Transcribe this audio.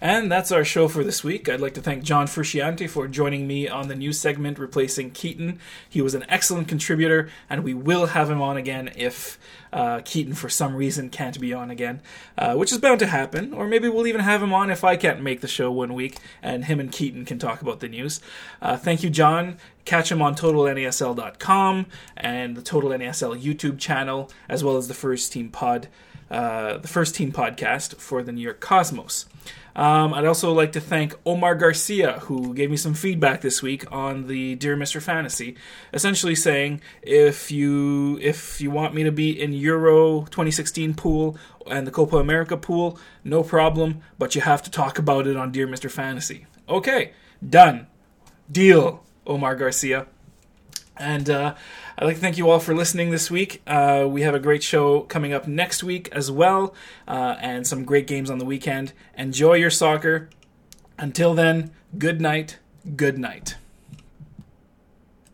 And that's our show for this week. I'd like to thank John Frusciante for joining me on the news segment replacing Keaton. He was an excellent contributor, and we will have him on again if uh, Keaton, for some reason, can't be on again, uh, which is bound to happen. Or maybe we'll even have him on if I can't make the show one week, and him and Keaton can talk about the news. Uh, thank you, John. Catch him on TotalNASL.com and the Total NASL YouTube channel, as well as the First Team Pod, uh, the First Team podcast for the New York Cosmos. Um, I'd also like to thank Omar Garcia, who gave me some feedback this week on the Dear Mr. Fantasy, essentially saying if you if you want me to be in Euro 2016 pool and the Copa America pool, no problem, but you have to talk about it on Dear Mr. Fantasy. Okay, done, deal, Omar Garcia. And uh, I'd like to thank you all for listening this week. Uh, we have a great show coming up next week as well, uh, and some great games on the weekend. Enjoy your soccer. Until then, good night, good night.